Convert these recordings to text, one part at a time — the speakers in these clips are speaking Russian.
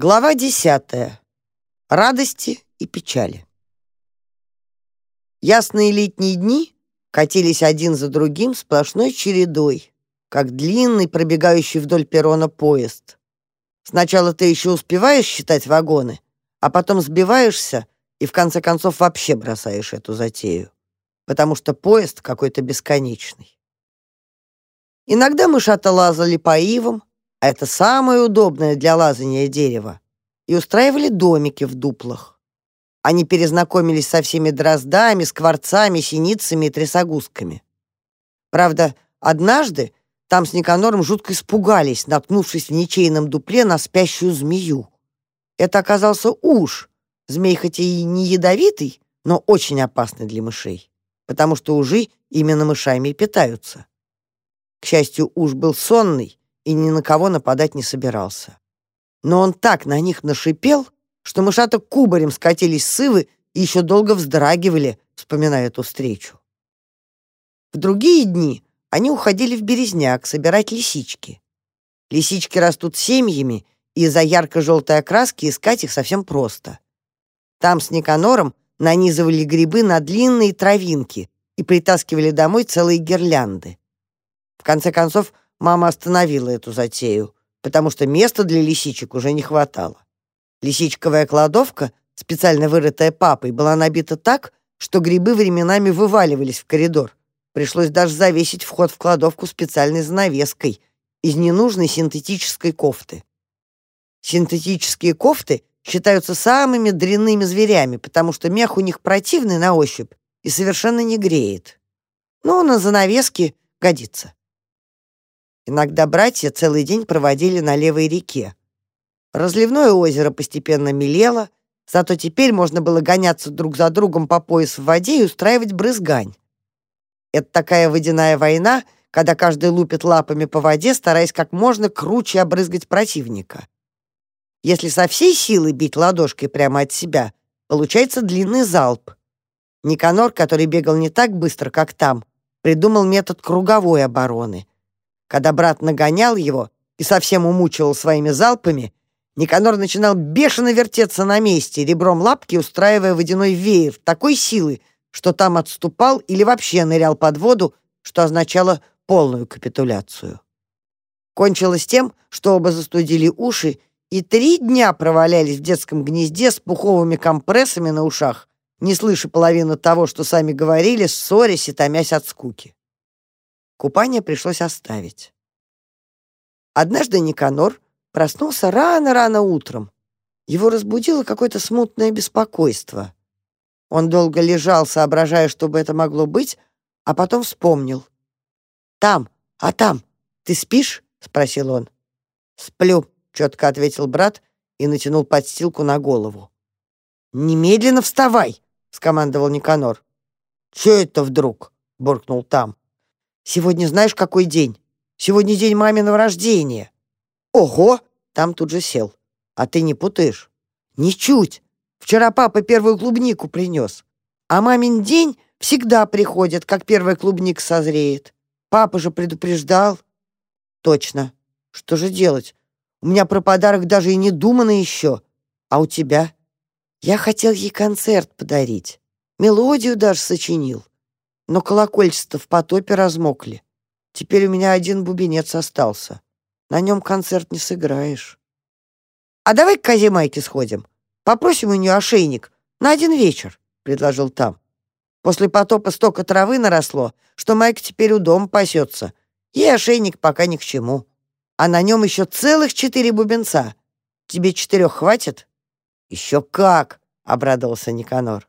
Глава десятая. Радости и печали. Ясные летние дни катились один за другим сплошной чередой, как длинный, пробегающий вдоль перрона поезд. Сначала ты еще успеваешь считать вагоны, а потом сбиваешься и в конце концов вообще бросаешь эту затею, потому что поезд какой-то бесконечный. Иногда мы шато лазали по ивам, а это самое удобное для лазания дерево, и устраивали домики в дуплах. Они перезнакомились со всеми дроздами, скворцами, синицами и трясогузками. Правда, однажды там с Никанором жутко испугались, наткнувшись в ничейном дупле на спящую змею. Это оказался уж. Змей хоть и не ядовитый, но очень опасный для мышей, потому что ужи именно мышами и питаются. К счастью, уж был сонный, и ни на кого нападать не собирался. Но он так на них нашипел, что мышата кубарем скатились с ивы и еще долго вздрагивали, вспоминая эту встречу. В другие дни они уходили в Березняк собирать лисички. Лисички растут семьями, и из-за ярко-желтой окраски искать их совсем просто. Там с Никанором нанизывали грибы на длинные травинки и притаскивали домой целые гирлянды. В конце концов, Мама остановила эту затею, потому что места для лисичек уже не хватало. Лисичковая кладовка, специально вырытая папой, была набита так, что грибы временами вываливались в коридор. Пришлось даже завесить вход в кладовку специальной занавеской из ненужной синтетической кофты. Синтетические кофты считаются самыми дрянными зверями, потому что мех у них противный на ощупь и совершенно не греет. Но на занавески годится. Иногда братья целый день проводили на левой реке. Разливное озеро постепенно мелело, зато теперь можно было гоняться друг за другом по пояс в воде и устраивать брызгань. Это такая водяная война, когда каждый лупит лапами по воде, стараясь как можно круче обрызгать противника. Если со всей силы бить ладошкой прямо от себя, получается длинный залп. Никанор, который бегал не так быстро, как там, придумал метод круговой обороны — когда брат нагонял его и совсем умучивал своими залпами, Никанор начинал бешено вертеться на месте, ребром лапки устраивая водяной веер такой силы, что там отступал или вообще нырял под воду, что означало полную капитуляцию. Кончилось тем, что оба застудили уши и три дня провалялись в детском гнезде с пуховыми компрессами на ушах, не слыша половины того, что сами говорили, ссорясь и томясь от скуки. Купание пришлось оставить. Однажды Никанор проснулся рано-рано утром. Его разбудило какое-то смутное беспокойство. Он долго лежал, соображая, что бы это могло быть, а потом вспомнил. «Там, а там, ты спишь?» — спросил он. «Сплю», — четко ответил брат и натянул подстилку на голову. «Немедленно вставай!» — скомандовал Никанор. «Че это вдруг?» — буркнул там. Сегодня знаешь, какой день? Сегодня день маминого рождения». «Ого!» — там тут же сел. «А ты не путаешь?» «Ничуть. Вчера папа первую клубнику принес. А мамин день всегда приходит, как первая клубника созреет. Папа же предупреждал». «Точно. Что же делать? У меня про подарок даже и не думано еще. А у тебя?» «Я хотел ей концерт подарить. Мелодию даже сочинил но колокольчества в потопе размокли. Теперь у меня один бубенец остался. На нем концерт не сыграешь. А давай к козе Майке сходим. Попросим у нее ошейник на один вечер, предложил там. После потопа столько травы наросло, что Майка теперь у дома пасется. И ошейник пока ни к чему. А на нем еще целых четыре бубенца. Тебе четырех хватит? Еще как, обрадовался Никанор.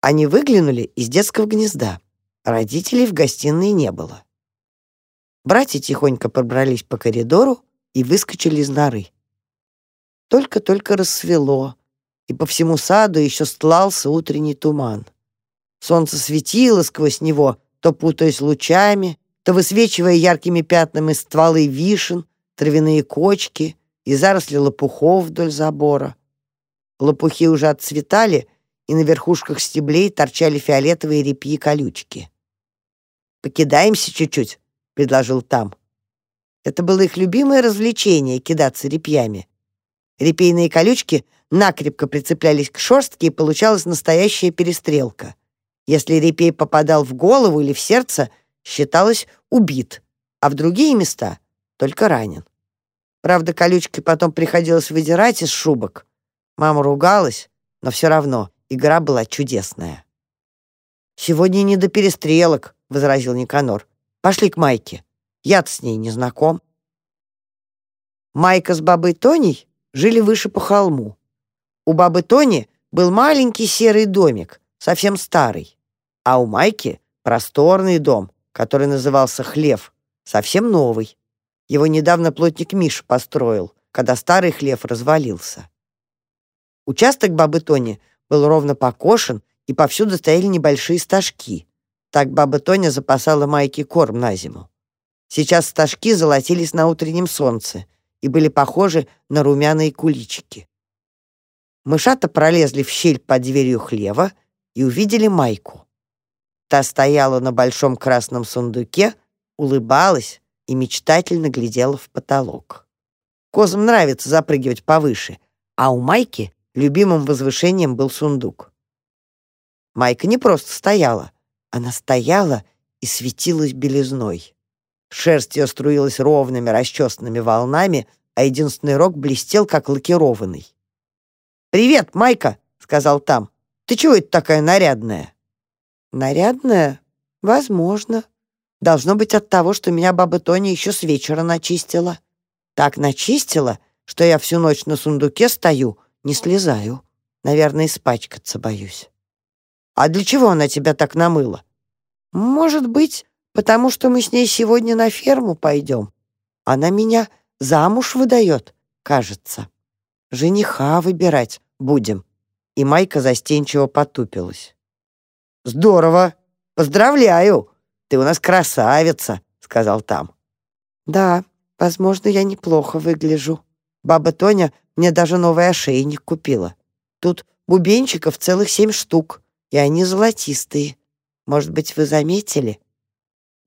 Они выглянули из детского гнезда. Родителей в гостиной не было. Братья тихонько пробрались по коридору и выскочили из норы. Только-только рассвело, и по всему саду еще стлался утренний туман. Солнце светило сквозь него, то путаясь лучами, то высвечивая яркими пятнами стволы вишен, травяные кочки и заросли лопухов вдоль забора. Лопухи уже отцветали — и на верхушках стеблей торчали фиолетовые репьи колючки. «Покидаемся чуть-чуть», — предложил там. Это было их любимое развлечение — кидаться репьями. Репейные колючки накрепко прицеплялись к шерстке, и получалась настоящая перестрелка. Если репей попадал в голову или в сердце, считалось убит, а в другие места — только ранен. Правда, колючки потом приходилось выдирать из шубок. Мама ругалась, но все равно игра была чудесная. «Сегодня не до перестрелок», — возразил Никанор. «Пошли к Майке. Я-то с ней не знаком». Майка с бабой Тоней жили выше по холму. У бабы Тони был маленький серый домик, совсем старый, а у Майки просторный дом, который назывался Хлев, совсем новый. Его недавно плотник Миша построил, когда старый хлев развалился. Участок бабы Тони был ровно покошен, и повсюду стояли небольшие стажки. Так баба Тоня запасала Майке корм на зиму. Сейчас стажки золотились на утреннем солнце и были похожи на румяные куличики. Мышата пролезли в щель под дверью хлева и увидели Майку. Та стояла на большом красном сундуке, улыбалась и мечтательно глядела в потолок. Козам нравится запрыгивать повыше, а у Майки любимым возвышением был сундук. Майка не просто стояла, она стояла и светилась белизной. Шерсть ее струилась ровными расчесанными волнами, а единственный рог блестел, как лакированный. «Привет, Майка!» — сказал там. «Ты чего это такая нарядная?» «Нарядная? Возможно. Должно быть от того, что меня баба Тоня еще с вечера начистила. Так начистила, что я всю ночь на сундуке стою, не слезаю. Наверное, испачкаться боюсь». «А для чего она тебя так намыла?» «Может быть, потому что мы с ней сегодня на ферму пойдем. Она меня замуж выдает, кажется. Жениха выбирать будем». И Майка застенчиво потупилась. «Здорово! Поздравляю! Ты у нас красавица!» — сказал там. «Да, возможно, я неплохо выгляжу. Баба Тоня мне даже новый ошейник купила. Тут бубенчиков целых семь штук, и они золотистые. Может быть, вы заметили?»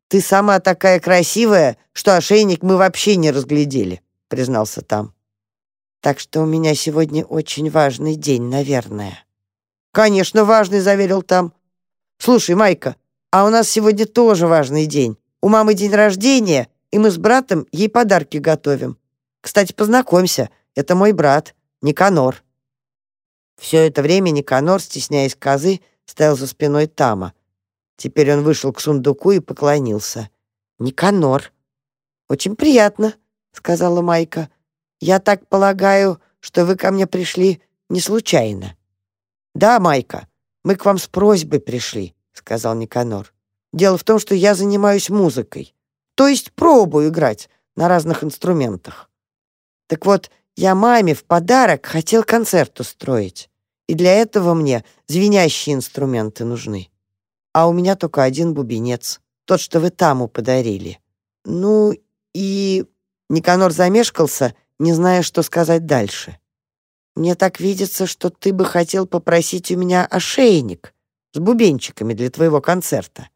«Ты сама такая красивая, что ошейник мы вообще не разглядели», — признался там. «Так что у меня сегодня очень важный день, наверное». «Конечно, важный», — заверил там. «Слушай, Майка, а у нас сегодня тоже важный день. У мамы день рождения, и мы с братом ей подарки готовим. Кстати, познакомься, это мой брат, Никанор». Все это время Никанор, стесняясь козы, стоял за спиной Тама — Теперь он вышел к сундуку и поклонился. «Никанор». «Очень приятно», — сказала Майка. «Я так полагаю, что вы ко мне пришли не случайно». «Да, Майка, мы к вам с просьбой пришли», — сказал Никанор. «Дело в том, что я занимаюсь музыкой, то есть пробую играть на разных инструментах. Так вот, я маме в подарок хотел концерт устроить, и для этого мне звенящие инструменты нужны а у меня только один бубенец, тот, что вы таму подарили. Ну и...» Никанор замешкался, не зная, что сказать дальше. «Мне так видится, что ты бы хотел попросить у меня ошейник с бубенчиками для твоего концерта».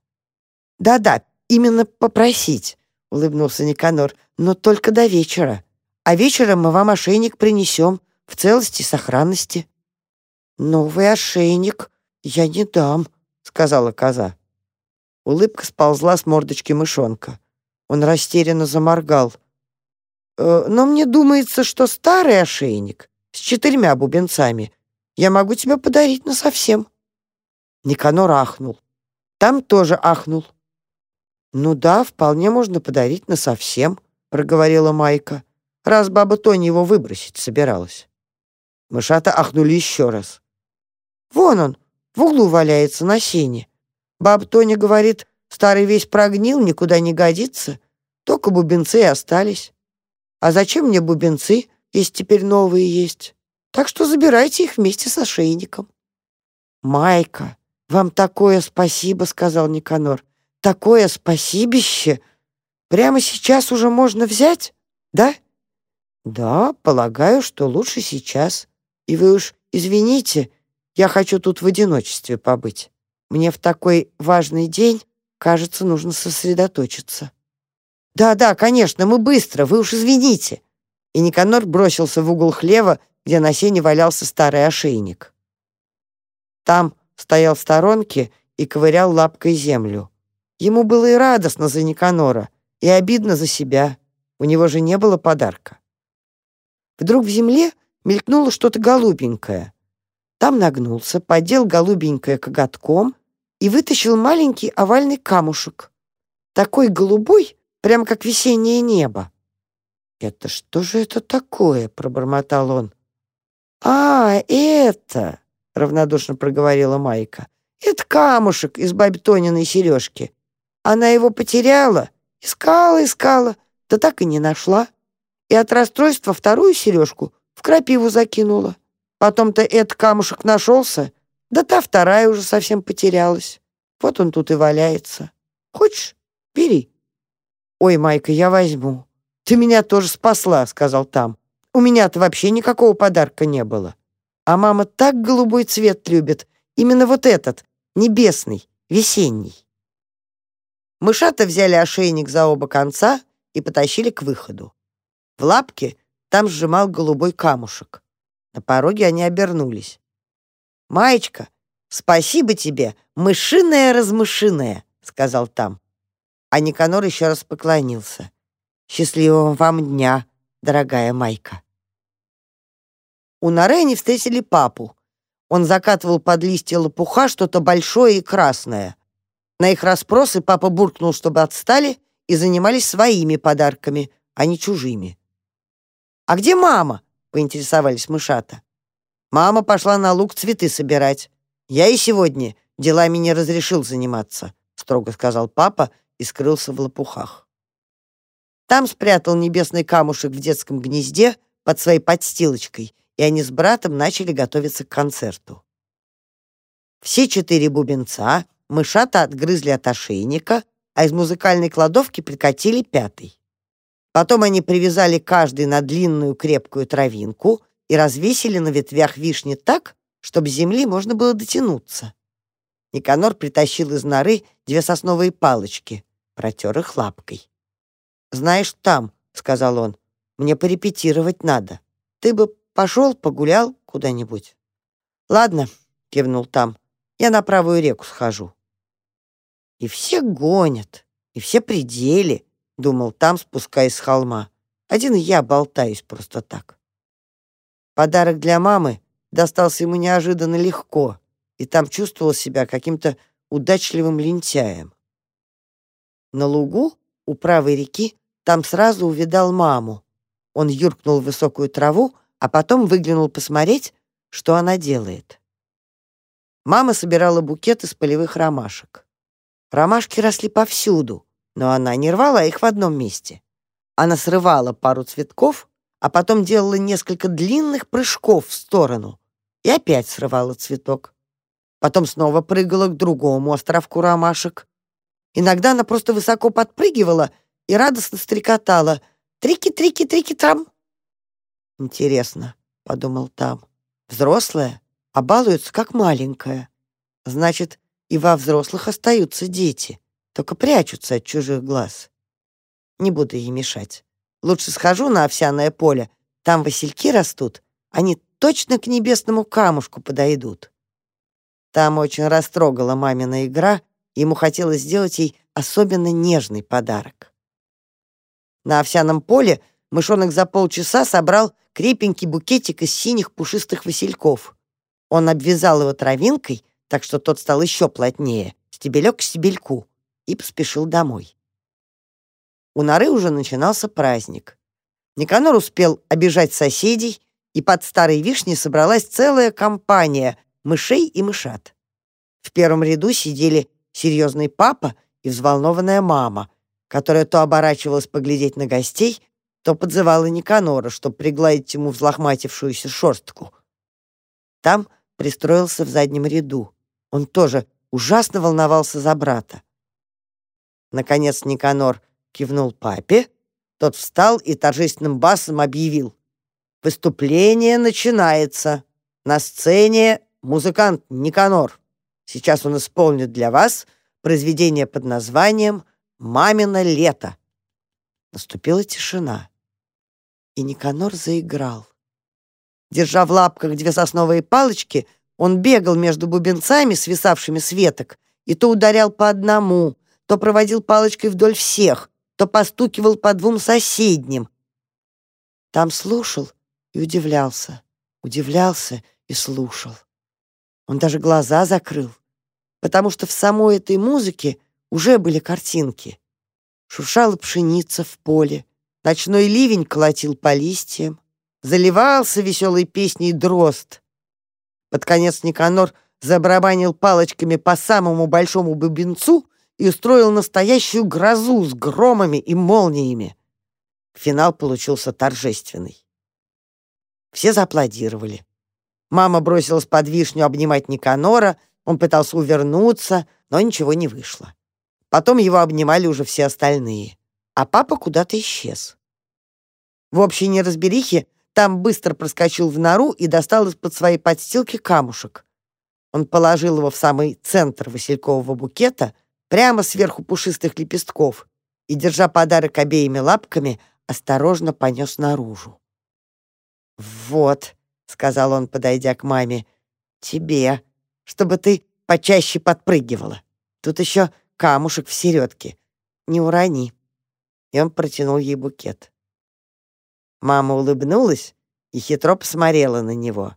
«Да-да, именно попросить», — улыбнулся Никанор, «но только до вечера. А вечером мы вам ошейник принесем в целости и сохранности». «Новый ошейник я не дам», сказала коза. Улыбка сползла с мордочки мышонка. Он растерянно заморгал. «Э, «Но мне думается, что старый ошейник с четырьмя бубенцами я могу тебе подарить насовсем». Никанор ахнул. Там тоже ахнул. «Ну да, вполне можно подарить насовсем», — проговорила Майка, раз баба Тони его выбросить собиралась. Мышата ахнули еще раз. «Вон он, в углу валяется на сене. Баб Тоня говорит, старый весь прогнил, никуда не годится. Только бубенцы и остались. А зачем мне бубенцы, если теперь новые есть? Так что забирайте их вместе с ошейником. «Майка, вам такое спасибо», — сказал Никанор. «Такое спасибище! Прямо сейчас уже можно взять, да?» «Да, полагаю, что лучше сейчас. И вы уж извините, я хочу тут в одиночестве побыть. Мне в такой важный день, кажется, нужно сосредоточиться». «Да-да, конечно, мы быстро, вы уж извините». и Никанор бросился в угол хлева, где на сене валялся старый ошейник. Там стоял в сторонке и ковырял лапкой землю. Ему было и радостно за Никанора, и обидно за себя. У него же не было подарка. Вдруг в земле мелькнуло что-то голубенькое. Там нагнулся, подел голубенькое коготком и вытащил маленький овальный камушек. Такой голубой, прямо как весеннее небо. «Это что же это такое?» — пробормотал он. «А, это!» — равнодушно проговорила Майка. «Это камушек из бабе Тониной сережки. Она его потеряла, искала, искала, да так и не нашла. И от расстройства вторую сережку в крапиву закинула. Потом-то этот камушек нашелся, да та вторая уже совсем потерялась. Вот он тут и валяется. Хочешь, бери». «Ой, Майка, я возьму. Ты меня тоже спасла», — сказал там. «У меня-то вообще никакого подарка не было. А мама так голубой цвет любит. Именно вот этот, небесный, весенний». Мышата взяли ошейник за оба конца и потащили к выходу. В лапке там сжимал голубой камушек. На пороге они обернулись. «Маечка, спасибо тебе, мышиная-размышиная», — сказал там. А Никанор еще раз поклонился. «Счастливого вам дня, дорогая Майка». У Норе они встретили папу. Он закатывал под листья лопуха что-то большое и красное. На их расспросы папа буркнул, чтобы отстали и занимались своими подарками, а не чужими. «А где мама?» — поинтересовались мышата. «Мама пошла на луг цветы собирать. Я и сегодня делами не разрешил заниматься», — строго сказал папа и скрылся в лопухах. Там спрятал небесный камушек в детском гнезде под своей подстилочкой, и они с братом начали готовиться к концерту. Все четыре бубенца мышата отгрызли от ошейника, а из музыкальной кладовки прикатили пятый. Потом они привязали каждый на длинную крепкую травинку и развесили на ветвях вишни так, чтобы земли можно было дотянуться. Никанор притащил из норы две сосновые палочки, протер их лапкой. «Знаешь, там», — сказал он, — «мне порепетировать надо. Ты бы пошел, погулял куда-нибудь». «Ладно», — кивнул там, — «я на правую реку схожу». «И все гонят, и все пределе», — думал там, спускаясь с холма. «Один я болтаюсь просто так». Подарок для мамы достался ему неожиданно легко, и там чувствовал себя каким-то удачливым лентяем. На лугу у правой реки там сразу увидал маму. Он юркнул в высокую траву, а потом выглянул посмотреть, что она делает. Мама собирала букет из полевых ромашек. Ромашки росли повсюду, но она не рвала их в одном месте. Она срывала пару цветков, а потом делала несколько длинных прыжков в сторону и опять срывала цветок. Потом снова прыгала к другому островку ромашек. Иногда она просто высоко подпрыгивала и радостно стрекотала «Трики-трики-трики-трам!» «Интересно», — подумал там, — «взрослая, а балуются как маленькая. Значит, и во взрослых остаются дети» только прячутся от чужих глаз. Не буду ей мешать. Лучше схожу на овсяное поле, там васильки растут, они точно к небесному камушку подойдут. Там очень растрогала мамина игра, ему хотелось сделать ей особенно нежный подарок. На овсяном поле мышонок за полчаса собрал крепенький букетик из синих пушистых васильков. Он обвязал его травинкой, так что тот стал еще плотнее, стебелек к стебельку и поспешил домой. У норы уже начинался праздник. Никанор успел обижать соседей, и под старой вишней собралась целая компания мышей и мышат. В первом ряду сидели серьезный папа и взволнованная мама, которая то оборачивалась поглядеть на гостей, то подзывала Никанора, чтобы пригладить ему взлохматившуюся шерстку. Там пристроился в заднем ряду. Он тоже ужасно волновался за брата. Наконец Никанор кивнул папе. Тот встал и торжественным басом объявил. «Выступление начинается. На сцене музыкант Никанор. Сейчас он исполнит для вас произведение под названием «Мамино лето». Наступила тишина. и Никанор заиграл. Держа в лапках две сосновые палочки, он бегал между бубенцами, свисавшими с веток, и то ударял по одному, то проводил палочкой вдоль всех, то постукивал по двум соседним. Там слушал и удивлялся, удивлялся и слушал. Он даже глаза закрыл, потому что в самой этой музыке уже были картинки. Шуршала пшеница в поле, ночной ливень колотил по листьям, заливался веселой песней дрозд. Под конец Никанор забарабанил палочками по самому большому бубенцу и устроил настоящую грозу с громами и молниями. Финал получился торжественный. Все зааплодировали. Мама бросилась под вишню обнимать Никанора, он пытался увернуться, но ничего не вышло. Потом его обнимали уже все остальные, а папа куда-то исчез. В общей неразберихе там быстро проскочил в нору и достал из-под своей подстилки камушек. Он положил его в самый центр василькового букета, прямо сверху пушистых лепестков, и, держа подарок обеими лапками, осторожно понес наружу. «Вот», — сказал он, подойдя к маме, — «тебе, чтобы ты почаще подпрыгивала. Тут еще камушек в середке. Не урони». И он протянул ей букет. Мама улыбнулась и хитро посмотрела на него.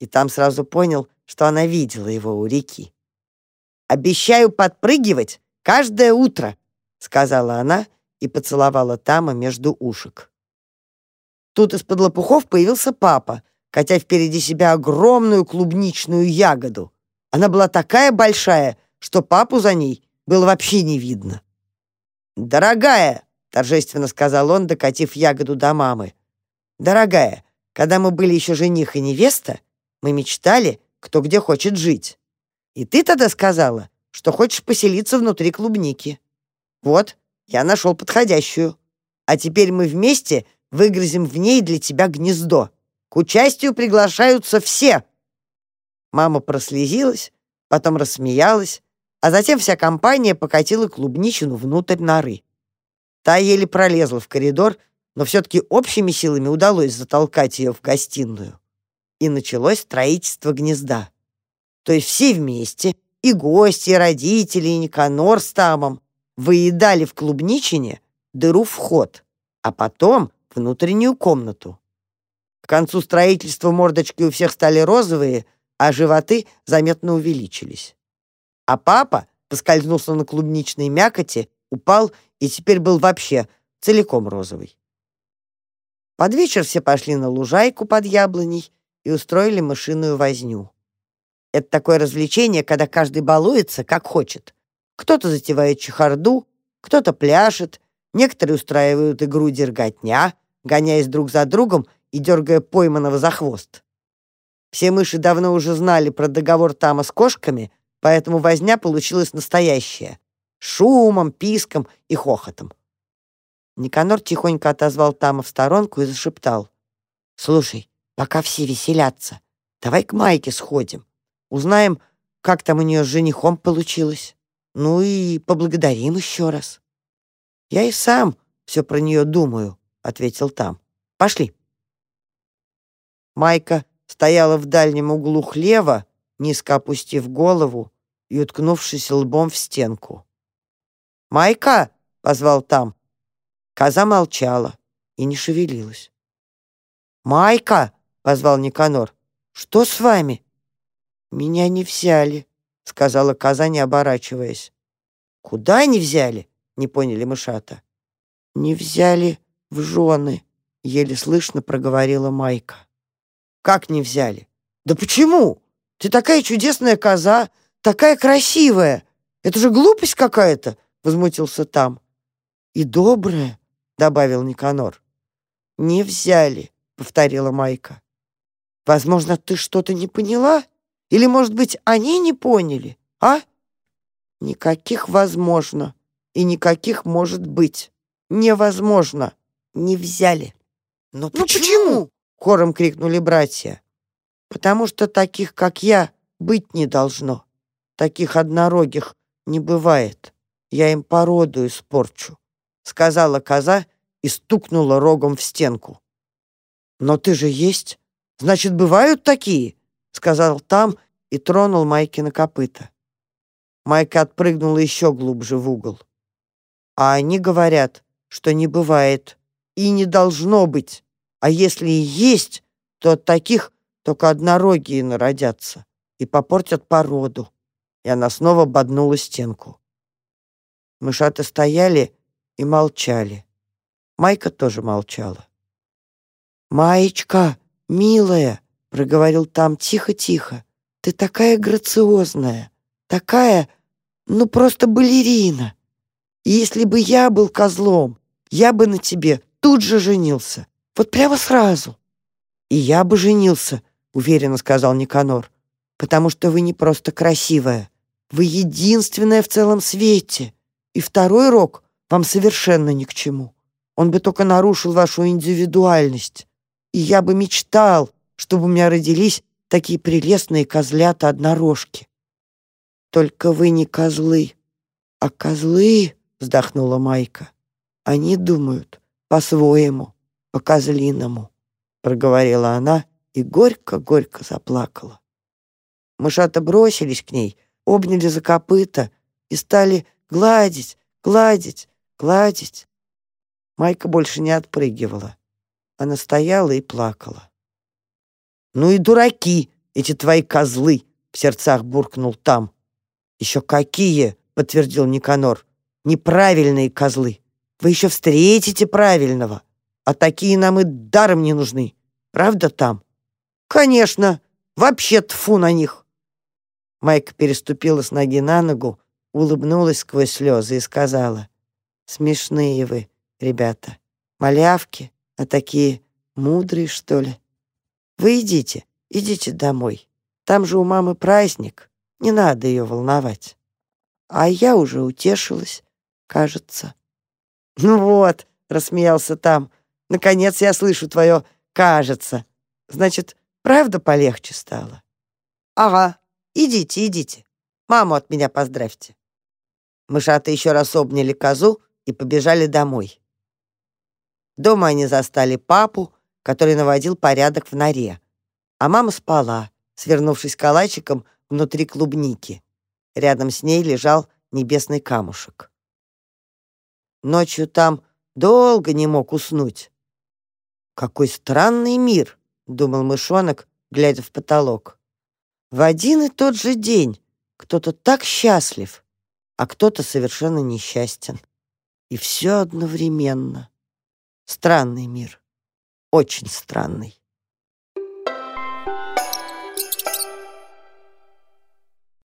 И там сразу понял, что она видела его у реки. «Обещаю подпрыгивать каждое утро», — сказала она и поцеловала Тама между ушек. Тут из-под лопухов появился папа, катя впереди себя огромную клубничную ягоду. Она была такая большая, что папу за ней было вообще не видно. «Дорогая!» — торжественно сказал он, докатив ягоду до мамы. «Дорогая, когда мы были еще жених и невеста, мы мечтали, кто где хочет жить. И ты тогда сказала, что хочешь поселиться внутри клубники. Вот, я нашел подходящую. А теперь мы вместе выгрызем в ней для тебя гнездо. К участию приглашаются все». Мама прослезилась, потом рассмеялась, а затем вся компания покатила клубничину внутрь норы. Та еле пролезла в коридор, но все-таки общими силами удалось затолкать ее в гостиную. И началось строительство гнезда. То есть все вместе, и гости, и родители, и Никанор с Тамом, выедали в клубничине дыру вход, а потом внутреннюю комнату. К концу строительства мордочки у всех стали розовые, а животы заметно увеличились. А папа поскользнулся на клубничной мякоти, упал и теперь был вообще целиком розовый. Под вечер все пошли на лужайку под яблоней и устроили мышиную возню. Это такое развлечение, когда каждый балуется, как хочет. Кто-то затевает чехарду, кто-то пляшет, некоторые устраивают игру дерготня, гоняясь друг за другом и дергая пойманного за хвост. Все мыши давно уже знали про договор Тама с кошками, поэтому возня получилась настоящая. Шумом, писком и хохотом. Никанор тихонько отозвал Тама в сторонку и зашептал. «Слушай, пока все веселятся, давай к Майке сходим. Узнаем, как там у нее с женихом получилось. Ну и поблагодарим еще раз». «Я и сам все про нее думаю», — ответил Там. «Пошли». Майка стояла в дальнем углу хлева, низко опустив голову и уткнувшись лбом в стенку. «Майка!» — позвал Там. Коза молчала и не шевелилась. «Майка!» — позвал Никанор. «Что с вами?» «Меня не взяли», — сказала коза, не оборачиваясь. «Куда не взяли?» — не поняли мышата. «Не взяли в жены», — еле слышно проговорила Майка. «Как не взяли? Да почему? Ты такая чудесная коза, такая красивая. Это же глупость какая-то!» — возмутился там. «И добрая, добавил Никанор. «Не взяли», — повторила Майка. «Возможно, ты что-то не поняла? Или, может быть, они не поняли, а?» «Никаких возможно и никаких может быть. Невозможно. Не взяли». «Но почему?» «Ну почему?» — хором крикнули братья. «Потому что таких, как я, быть не должно. Таких однорогих не бывает. Я им породу испорчу», — сказала коза и стукнула рогом в стенку. «Но ты же есть. Значит, бывают такие?» — сказал там и тронул Майки на копыта. Майка отпрыгнула еще глубже в угол. «А они говорят, что не бывает и не должно быть. А если и есть, то от таких только однорогие народятся и попортят породу». И она снова боднула стенку. Мышата стояли и молчали. Майка тоже молчала. «Маечка, милая!» — проговорил там тихо-тихо. «Ты такая грациозная, такая, ну, просто балерина. Если бы я был козлом, я бы на тебе тут же женился, вот прямо сразу». «И я бы женился», — уверенно сказал Никанор, «потому что вы не просто красивая, вы единственная в целом свете, и второй рок вам совершенно ни к чему. Он бы только нарушил вашу индивидуальность. И я бы мечтал, чтобы у меня родились такие прелестные козлята-однорожки. Только вы не козлы, а козлы, вздохнула Майка. Они думают по-своему, по-козлиному, проговорила она и горько-горько заплакала. Мышата бросились к ней, обняли за копыта и стали гладить, гладить, гладить. Майка больше не отпрыгивала. Она стояла и плакала. «Ну и дураки, эти твои козлы!» — в сердцах буркнул там. «Еще какие!» — подтвердил Никанор. «Неправильные козлы! Вы еще встретите правильного! А такие нам и даром не нужны! Правда там?» «Конечно! Вообще тфу на них!» Майка переступила с ноги на ногу, улыбнулась сквозь слезы и сказала. «Смешные вы, ребята, малявки!» а такие мудрые, что ли. Вы идите, идите домой. Там же у мамы праздник, не надо ее волновать. А я уже утешилась, кажется. Ну вот, рассмеялся там. Наконец я слышу твое «кажется». Значит, правда полегче стало? Ага, идите, идите. Маму от меня поздравьте. Мышата еще раз обняли козу и побежали домой. Дома они застали папу, который наводил порядок в норе. А мама спала, свернувшись калачиком внутри клубники. Рядом с ней лежал небесный камушек. Ночью там долго не мог уснуть. «Какой странный мир!» — думал мышонок, глядя в потолок. «В один и тот же день кто-то так счастлив, а кто-то совершенно несчастен. И все одновременно». Странный мир. Очень странный.